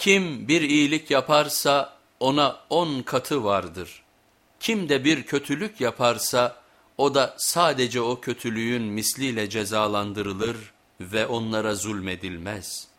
Kim bir iyilik yaparsa ona on katı vardır. Kim de bir kötülük yaparsa o da sadece o kötülüğün misliyle cezalandırılır ve onlara zulmedilmez.''